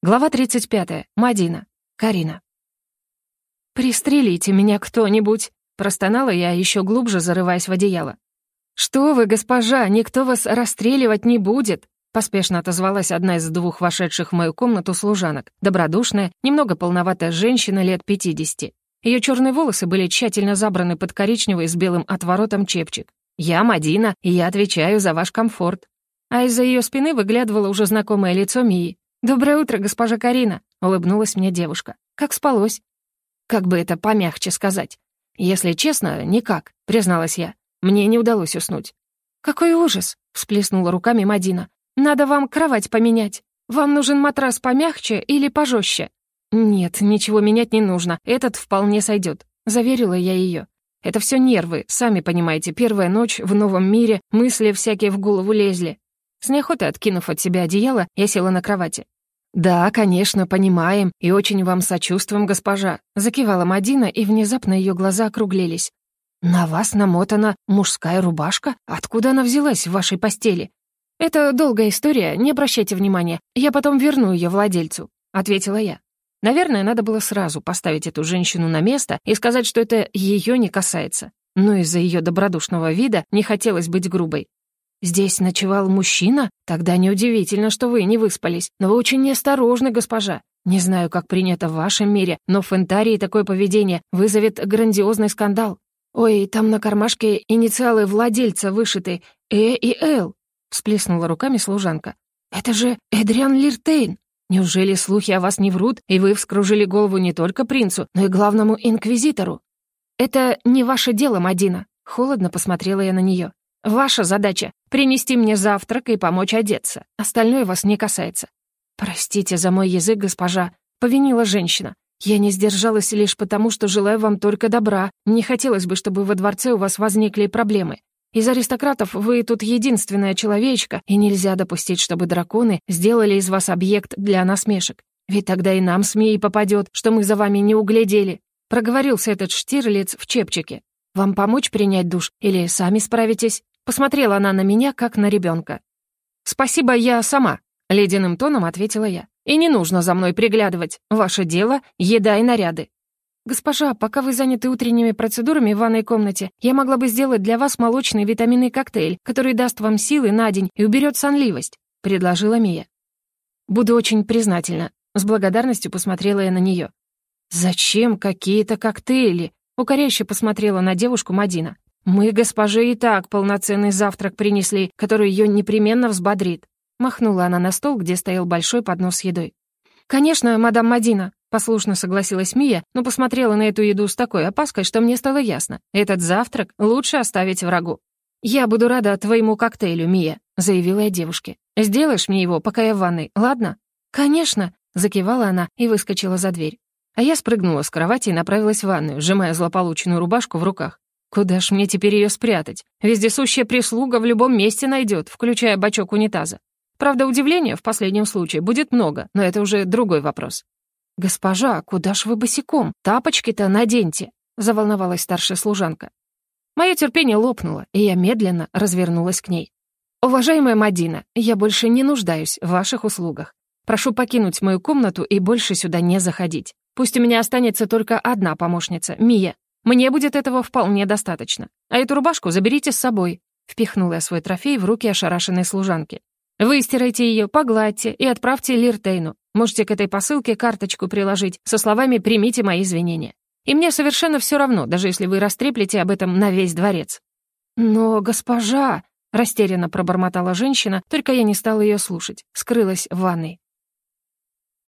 Глава 35. Мадина. Карина. «Пристрелите меня кто-нибудь!» — простонала я, еще глубже зарываясь в одеяло. «Что вы, госпожа, никто вас расстреливать не будет!» — поспешно отозвалась одна из двух вошедших в мою комнату служанок, добродушная, немного полноватая женщина лет пятидесяти. Ее черные волосы были тщательно забраны под коричневый с белым отворотом чепчик. «Я Мадина, и я отвечаю за ваш комфорт». А из-за ее спины выглядывало уже знакомое лицо Мии, «Доброе утро, госпожа Карина», — улыбнулась мне девушка. «Как спалось?» Как бы это помягче сказать? «Если честно, никак», — призналась я. Мне не удалось уснуть. «Какой ужас!» — всплеснула руками Мадина. «Надо вам кровать поменять. Вам нужен матрас помягче или пожестче?» «Нет, ничего менять не нужно. Этот вполне сойдет», — заверила я ее. «Это все нервы, сами понимаете. Первая ночь в новом мире, мысли всякие в голову лезли. С неохотой откинув от себя одеяло, я села на кровати. «Да, конечно, понимаем и очень вам сочувствуем, госпожа», закивала Мадина, и внезапно ее глаза округлились. «На вас намотана мужская рубашка? Откуда она взялась в вашей постели?» «Это долгая история, не обращайте внимания. Я потом верну ее владельцу», — ответила я. Наверное, надо было сразу поставить эту женщину на место и сказать, что это ее не касается. Но из-за ее добродушного вида не хотелось быть грубой. «Здесь ночевал мужчина? Тогда неудивительно, что вы не выспались. Но вы очень неосторожны, госпожа. Не знаю, как принято в вашем мире, но в Фентарии такое поведение вызовет грандиозный скандал. Ой, там на кармашке инициалы владельца вышиты «Э» и «Л», — всплеснула руками служанка. «Это же Эдриан Лиртейн! Неужели слухи о вас не врут, и вы вскружили голову не только принцу, но и главному инквизитору?» «Это не ваше дело, Мадина», — холодно посмотрела я на нее. Ваша задача — принести мне завтрак и помочь одеться. Остальное вас не касается». «Простите за мой язык, госпожа», — повинила женщина. «Я не сдержалась лишь потому, что желаю вам только добра. Не хотелось бы, чтобы во дворце у вас возникли проблемы. Из аристократов вы тут единственная человечка, и нельзя допустить, чтобы драконы сделали из вас объект для насмешек. Ведь тогда и нам СМИ попадет, что мы за вами не углядели». Проговорился этот Штирлиц в чепчике. «Вам помочь принять душ или сами справитесь?» Посмотрела она на меня, как на ребенка. «Спасибо, я сама», — ледяным тоном ответила я. «И не нужно за мной приглядывать. Ваше дело — еда и наряды». «Госпожа, пока вы заняты утренними процедурами в ванной комнате, я могла бы сделать для вас молочный витаминный коктейль, который даст вам силы на день и уберет сонливость», — предложила Мия. «Буду очень признательна», — с благодарностью посмотрела я на нее. «Зачем какие-то коктейли?» — укоряюще посмотрела на девушку Мадина. «Мы госпоже и так полноценный завтрак принесли, который ее непременно взбодрит». Махнула она на стол, где стоял большой поднос с едой. «Конечно, мадам Мадина», — послушно согласилась Мия, но посмотрела на эту еду с такой опаской, что мне стало ясно. Этот завтрак лучше оставить врагу. «Я буду рада твоему коктейлю, Мия», — заявила я девушке. «Сделаешь мне его, пока я в ванной, ладно?» «Конечно», — закивала она и выскочила за дверь. А я спрыгнула с кровати и направилась в ванную, сжимая злополученную рубашку в руках. Куда ж мне теперь ее спрятать? Вездесущая прислуга в любом месте найдет, включая бачок унитаза. Правда, удивления в последнем случае будет много, но это уже другой вопрос. «Госпожа, куда ж вы босиком? Тапочки-то наденьте!» — заволновалась старшая служанка. Мое терпение лопнуло, и я медленно развернулась к ней. «Уважаемая Мадина, я больше не нуждаюсь в ваших услугах. Прошу покинуть мою комнату и больше сюда не заходить. Пусть у меня останется только одна помощница, Мия. Мне будет этого вполне достаточно. А эту рубашку заберите с собой», — впихнула я свой трофей в руки ошарашенной служанки. «Выстирайте ее, погладьте и отправьте Лиртейну. Можете к этой посылке карточку приложить со словами «примите мои извинения». И мне совершенно все равно, даже если вы растреплете об этом на весь дворец». «Но, госпожа...» — растерянно пробормотала женщина, только я не стала ее слушать, скрылась в ванной.